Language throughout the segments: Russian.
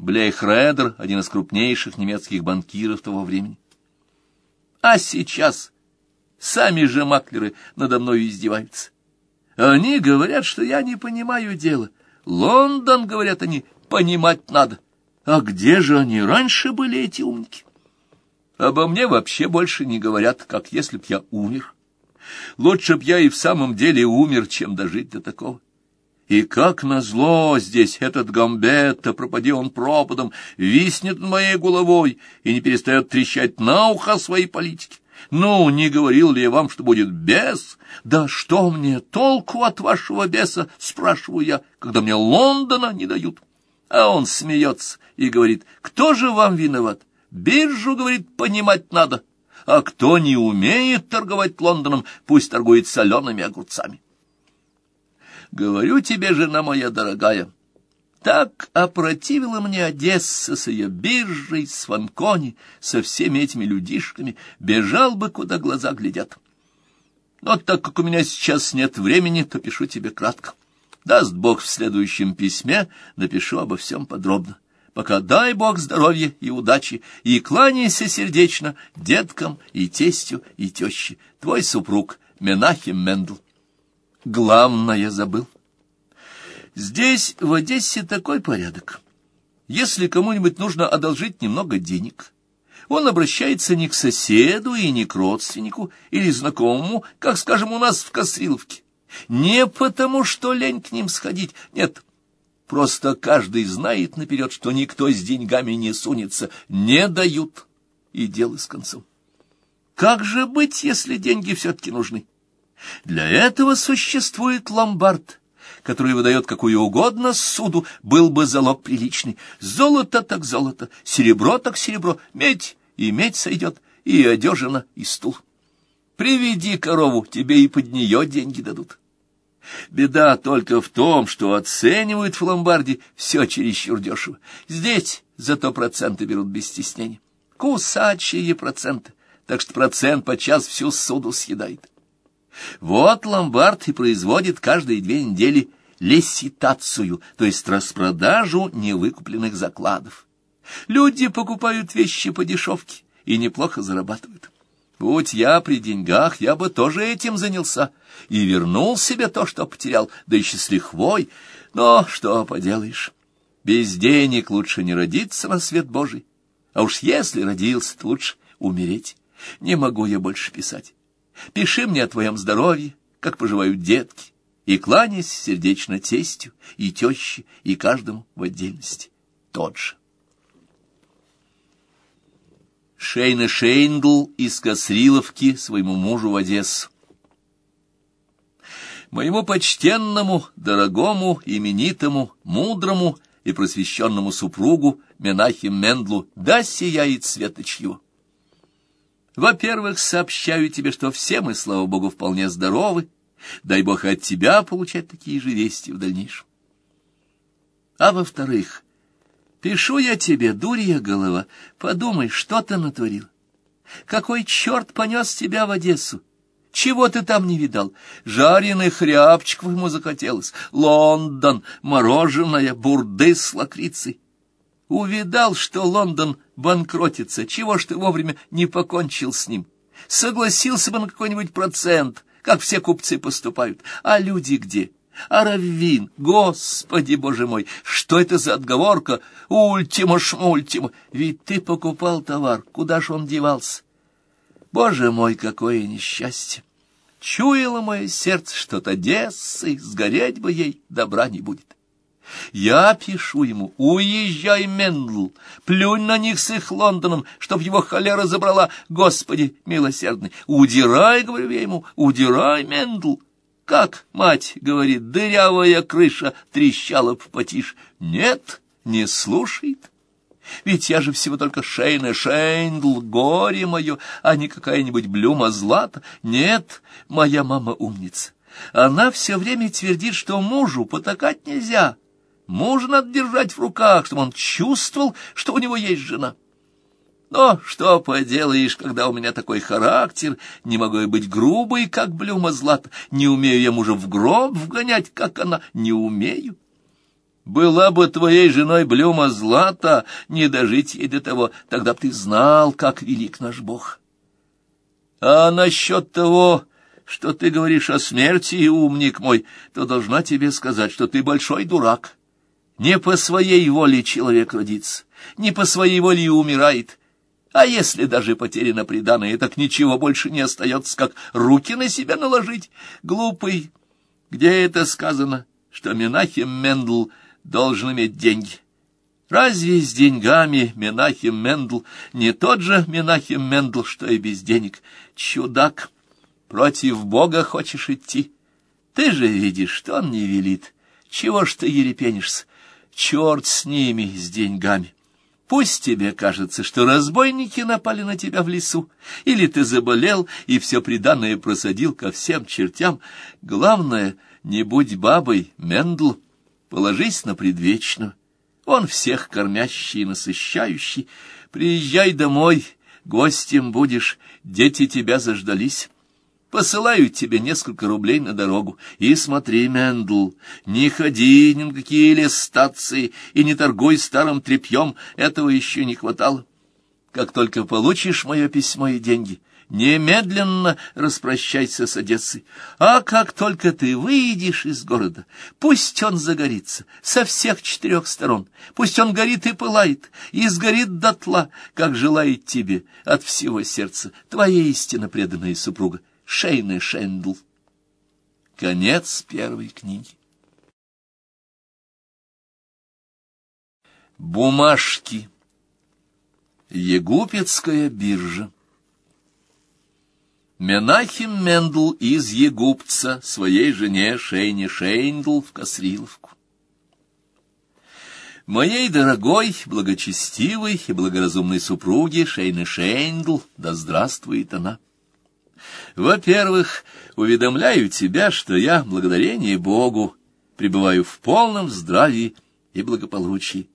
Блейхредер — один из крупнейших немецких банкиров того времени. А сейчас сами же маклеры надо мной издеваются. Они говорят, что я не понимаю дела. Лондон, говорят они, понимать надо. А где же они раньше были, эти умники? Обо мне вообще больше не говорят, как если б я умер. Лучше б я и в самом деле умер, чем дожить до такого. И как назло здесь этот гамбетто, пропади он пропадом, виснет над моей головой и не перестает трещать на ухо своей политики. Ну, не говорил ли я вам, что будет бес? Да что мне толку от вашего беса, спрашиваю я, когда мне Лондона не дают? А он смеется и говорит, кто же вам виноват? Биржу, говорит, понимать надо. А кто не умеет торговать Лондоном, пусть торгует солеными огурцами. Говорю тебе, жена моя дорогая, так опротивила мне Одесса с ее биржей, с Фанкони, со всеми этими людишками, бежал бы, куда глаза глядят. Но так как у меня сейчас нет времени, то пишу тебе кратко. Даст Бог в следующем письме, напишу обо всем подробно. Пока дай Бог здоровья и удачи, и кланяйся сердечно деткам и тестю и теще. Твой супруг Менахем Мендл. Главное забыл. Здесь, в Одессе, такой порядок. Если кому-нибудь нужно одолжить немного денег, он обращается не к соседу и не к родственнику или знакомому, как, скажем, у нас в Косриловке. Не потому, что лень к ним сходить, нет, просто каждый знает наперед, что никто с деньгами не сунется, не дают, и дело с концом. Как же быть, если деньги все-таки нужны? Для этого существует ломбард, который выдает какую угодно суду, был бы залог приличный. Золото так золото, серебро так серебро, медь и медь сойдет, и одежина, и стул. Приведи корову, тебе и под нее деньги дадут. Беда только в том, что оценивают в ломбарде все чересчур дешево. Здесь зато проценты берут без стеснения. Кусачие проценты, так что процент подчас всю суду съедает. Вот ломбард и производит каждые две недели леситацию, то есть распродажу невыкупленных закладов. Люди покупают вещи по дешевке и неплохо зарабатывают. Будь я при деньгах, я бы тоже этим занялся и вернул себе то, что потерял, да еще с лихвой. Но что поделаешь, без денег лучше не родиться на свет Божий, а уж если родился, лучше умереть. Не могу я больше писать. Пиши мне о твоем здоровье, как поживают детки, и кланяйся сердечно тестю и теще, и каждому в отдельности. Тот же. Шейна Шейнгл из Косриловки своему мужу в Одессу. Моему почтенному, дорогому, именитому, мудрому и просвещенному супругу Менахим Мендлу да сияет светоч его. Во-первых, сообщаю тебе, что все мы, слава богу, вполне здоровы. Дай бог от тебя получать такие же вести в дальнейшем. А во-вторых, пишу я тебе, дурья голова, подумай, что ты натворил. Какой черт понес тебя в Одессу? Чего ты там не видал? Жареных рябчиков ему захотелось. Лондон, мороженое, бурды с лакрицей. Увидал, что Лондон банкротится, чего ж ты вовремя не покончил с ним? Согласился бы на какой-нибудь процент, как все купцы поступают. А люди где? А раввин? Господи, боже мой, что это за отговорка? Ультима-шмультима. Ведь ты покупал товар, куда ж он девался? Боже мой, какое несчастье! Чуяло мое сердце, что от Одессы сгореть бы ей добра не будет. Я пишу ему, уезжай, Мендл, плюнь на них с их Лондоном, чтоб его холера забрала, Господи милосердный, удирай, говорю я ему, удирай, Мендл. Как, мать говорит, дырявая крыша трещала в потишь. Нет, не слушает. Ведь я же всего только Шейна Шейндл, горе мое, а не какая-нибудь Блюма Злата. Нет, моя мама умница. Она все время твердит, что мужу потакать нельзя, Мужа надо держать в руках, чтобы он чувствовал, что у него есть жена. Но что поделаешь, когда у меня такой характер, не могу я быть грубой, как блюма злата, не умею я мужа в гроб вгонять, как она, не умею. Была бы твоей женой Блюма Злата, не дожить ей до того, тогда б ты знал, как велик наш Бог. А насчет того, что ты говоришь о смерти, умник мой, то должна тебе сказать, что ты большой дурак. Не по своей воле человек родится, не по своей воле и умирает. А если даже потеряно преданное, так ничего больше не остается, как руки на себя наложить. Глупый, где это сказано, что Менахим Мендл должен иметь деньги? Разве с деньгами Менахим Мендл не тот же Менахим Мендл, что и без денег? Чудак, против Бога хочешь идти? Ты же видишь, что он не велит. Чего ж ты ерепенишься? Черт с ними, с деньгами. Пусть тебе кажется, что разбойники напали на тебя в лесу, или ты заболел и все приданное просадил ко всем чертям. Главное, не будь бабой, Мендл, положись на предвечную. Он всех кормящий и насыщающий. Приезжай домой, гостем будешь, дети тебя заждались». Посылаю тебе несколько рублей на дорогу. И смотри, Мендл, не ходи ни на какие листации и не торгуй старым тряпьем, этого еще не хватало. Как только получишь мое письмо и деньги, немедленно распрощайся с Одессой. А как только ты выйдешь из города, пусть он загорится со всех четырех сторон, пусть он горит и пылает, и сгорит дотла, как желает тебе от всего сердца твоя истинно преданная супруга. Шейны Шендл. Конец первой книги. Бумажки. Егупетская биржа. Менахем Мендл из Егупца своей жене Шейне Шейндл в Касриловку. Моей дорогой, благочестивой и благоразумной супруге Шейне Шейндл, да здравствует она! Во-первых, уведомляю тебя, что я, благодарение Богу, пребываю в полном здравии и благополучии.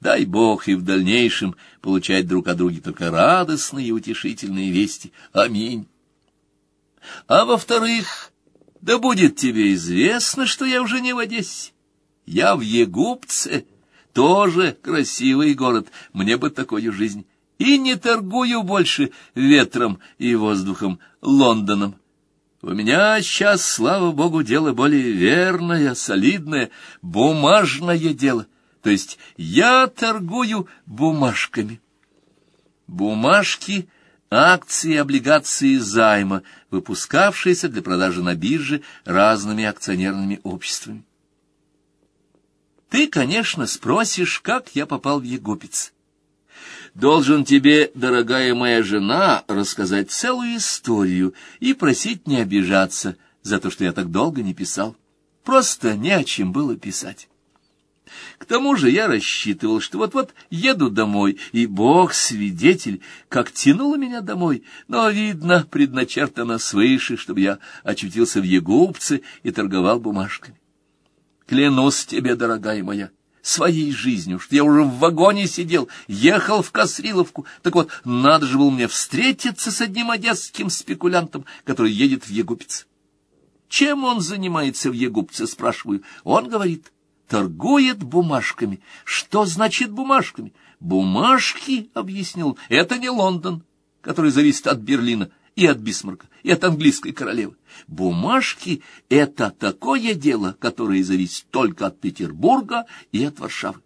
Дай Бог и в дальнейшем получать друг от друга только радостные и утешительные вести. Аминь. А во-вторых, да будет тебе известно, что я уже не в Одессе. Я в Егупце, тоже красивый город, мне бы такую жизнь и не торгую больше ветром и воздухом, Лондоном. У меня сейчас, слава богу, дело более верное, солидное, бумажное дело. То есть я торгую бумажками. Бумажки — акции, облигации займа, выпускавшиеся для продажи на бирже разными акционерными обществами. Ты, конечно, спросишь, как я попал в Егупец. Должен тебе, дорогая моя жена, рассказать целую историю и просить не обижаться за то, что я так долго не писал. Просто не о чем было писать. К тому же я рассчитывал, что вот-вот еду домой, и Бог свидетель, как тянуло меня домой, но, видно, предначертано свыше, чтобы я очутился в Егупце и торговал бумажками. Клянусь тебе, дорогая моя, — своей жизнью, что я уже в вагоне сидел, ехал в Косриловку. Так вот, надо же было мне встретиться с одним одесским спекулянтом, который едет в Егупец. Чем он занимается в Егупце, спрашиваю. Он говорит, торгует бумажками. Что значит бумажками? Бумажки, объяснил, это не Лондон, который зависит от Берлина и от Бисмарка, и от английской королевы. Бумажки — это такое дело, которое зависит только от Петербурга и от Варшавы.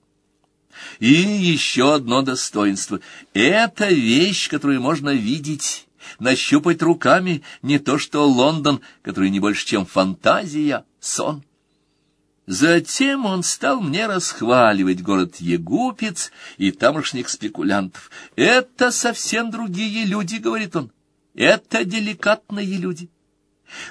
И еще одно достоинство — это вещь, которую можно видеть, нащупать руками, не то что Лондон, который не больше, чем фантазия, сон. Затем он стал мне расхваливать город Егупец и тамошних спекулянтов. «Это совсем другие люди», — говорит он. Это деликатные люди.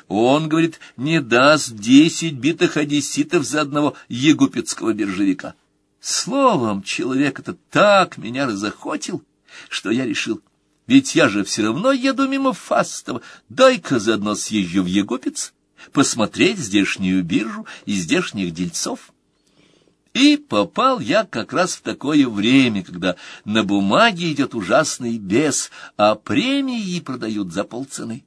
Он, говорит, не даст десять битых одесситов за одного егупетского биржевика. Словом, человек этот так меня разохотил, что я решил, ведь я же все равно еду мимо Фастова, дай-ка заодно съезжу в Егупец, посмотреть здешнюю биржу и здешних дельцов. И попал я как раз в такое время, когда на бумаге идет ужасный бес, а премии продают за полцены.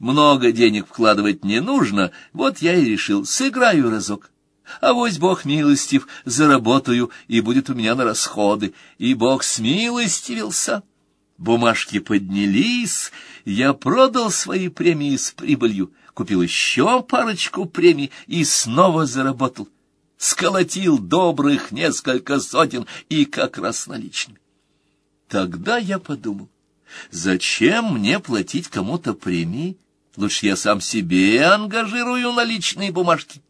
Много денег вкладывать не нужно, вот я и решил, сыграю разок. А вось Бог милостив, заработаю, и будет у меня на расходы. И Бог смилостивился. Бумажки поднялись, я продал свои премии с прибылью, купил еще парочку премий и снова заработал. Сколотил добрых несколько сотен и как раз наличными. Тогда я подумал, зачем мне платить кому-то премии? Лучше я сам себе ангажирую наличные бумажки.